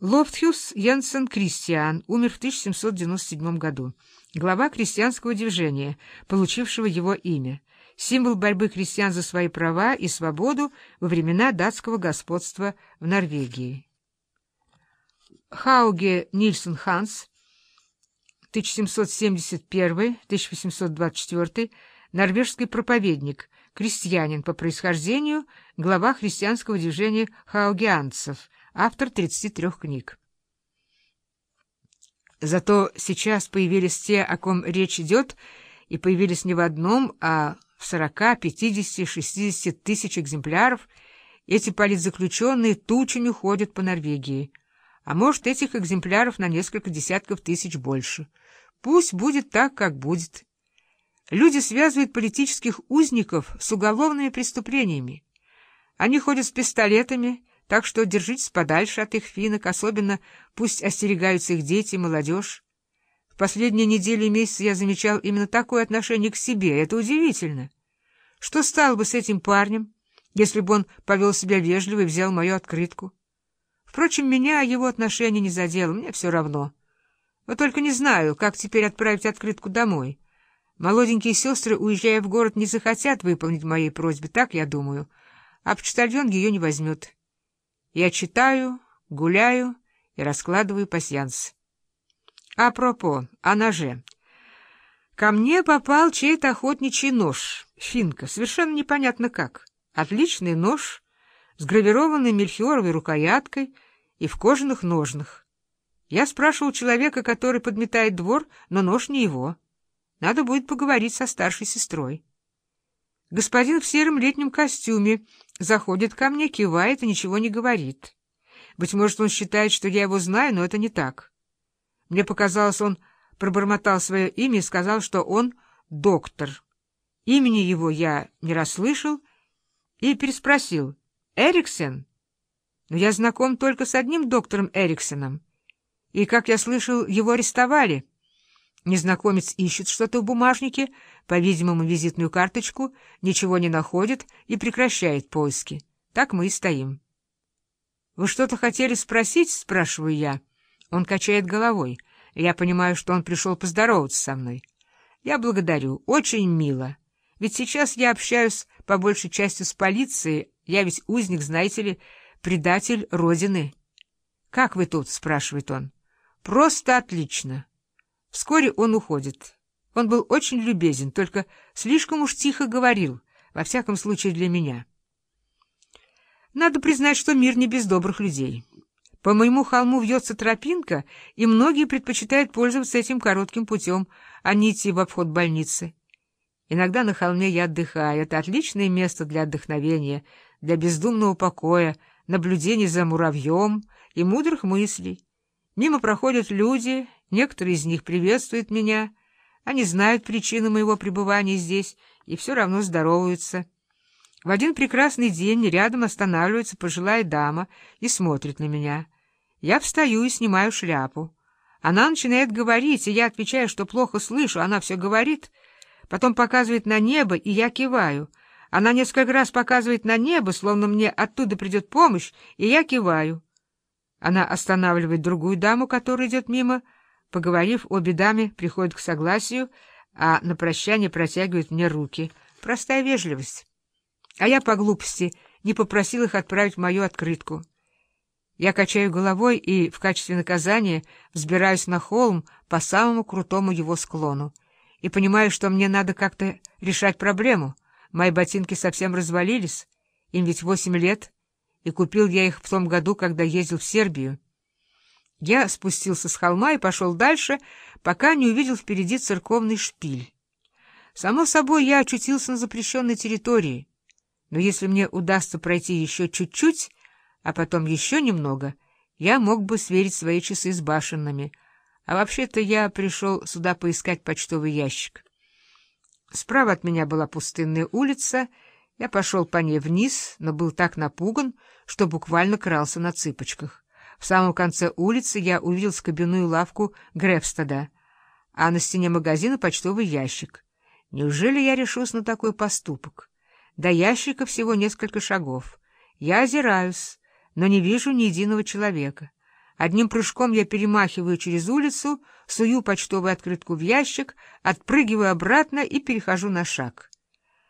Лофтхюс Янсен Кристиан умер в 1797 году. Глава крестьянского движения, получившего его имя. Символ борьбы крестьян за свои права и свободу во времена датского господства в Норвегии. Хауге Нильсон Ханс, 1771-1824, норвежский проповедник, крестьянин по происхождению, глава христианского движения хаугианцев – автор 33 книг. Зато сейчас появились те, о ком речь идет, и появились не в одном, а в 40, 50, 60 тысяч экземпляров. Эти политзаключенные тучами ходят по Норвегии. А может, этих экземпляров на несколько десятков тысяч больше. Пусть будет так, как будет. Люди связывают политических узников с уголовными преступлениями. Они ходят с пистолетами, так что держитесь подальше от их финок, особенно пусть остерегаются их дети молодежь. В последние недели и месяцы я замечал именно такое отношение к себе. Это удивительно. Что стало бы с этим парнем, если бы он повел себя вежливо и взял мою открытку? Впрочем, меня его отношение не задело, мне все равно. Вот только не знаю, как теперь отправить открытку домой. Молоденькие сестры, уезжая в город, не захотят выполнить моей просьбе, так я думаю, а почтальон ее не возьмет. Я читаю, гуляю и раскладываю пасьянс. Апропо, о ноже. Ко мне попал чей-то охотничий нож, финка, совершенно непонятно как. Отличный нож с гравированной мельхиоровой рукояткой и в кожаных ножнах. Я спрашивал человека, который подметает двор, но нож не его. Надо будет поговорить со старшей сестрой. Господин в сером летнем костюме заходит ко мне, кивает и ничего не говорит. Быть может, он считает, что я его знаю, но это не так. Мне показалось, он пробормотал свое имя и сказал, что он доктор. Имени его я не расслышал и переспросил. «Эриксен?» Но я знаком только с одним доктором Эриксеном. И, как я слышал, его арестовали. Незнакомец ищет что-то в бумажнике, по-видимому, визитную карточку, ничего не находит и прекращает поиски. Так мы и стоим. — Вы что-то хотели спросить? — спрашиваю я. Он качает головой. Я понимаю, что он пришел поздороваться со мной. Я благодарю. Очень мило. Ведь сейчас я общаюсь по большей части с полицией. Я ведь узник, знаете ли, предатель Родины. — Как вы тут? — спрашивает он. — Просто отлично. Вскоре он уходит. Он был очень любезен, только слишком уж тихо говорил, во всяком случае для меня. Надо признать, что мир не без добрых людей. По моему холму вьется тропинка, и многие предпочитают пользоваться этим коротким путем, а не идти в обход больницы. Иногда на холме я отдыхаю. Это отличное место для отдохновения, для бездумного покоя, наблюдений за муравьем и мудрых мыслей. Мимо проходят люди, некоторые из них приветствуют меня. Они знают причину моего пребывания здесь и все равно здороваются. В один прекрасный день рядом останавливается пожилая дама и смотрит на меня. Я встаю и снимаю шляпу. Она начинает говорить, и я отвечаю, что плохо слышу. Она все говорит, потом показывает на небо, и я киваю. Она несколько раз показывает на небо, словно мне оттуда придет помощь, и я киваю. Она останавливает другую даму, которая идет мимо. Поговорив, обе дамы приходят к согласию, а на прощание протягивают мне руки. Простая вежливость. А я по глупости не попросил их отправить мою открытку. Я качаю головой и в качестве наказания взбираюсь на холм по самому крутому его склону и понимаю, что мне надо как-то решать проблему. Мои ботинки совсем развалились, им ведь восемь лет — и купил я их в том году, когда ездил в Сербию. Я спустился с холма и пошел дальше, пока не увидел впереди церковный шпиль. Само собой, я очутился на запрещенной территории, но если мне удастся пройти еще чуть-чуть, а потом еще немного, я мог бы сверить свои часы с башенными, а вообще-то я пришел сюда поискать почтовый ящик. Справа от меня была пустынная улица — я пошел по ней вниз, но был так напуган, что буквально крался на цыпочках. В самом конце улицы я увидел скобяную лавку Гребстеда, а на стене магазина почтовый ящик. Неужели я решусь на такой поступок? До ящика всего несколько шагов. Я озираюсь, но не вижу ни единого человека. Одним прыжком я перемахиваю через улицу, сую почтовую открытку в ящик, отпрыгиваю обратно и перехожу на шаг.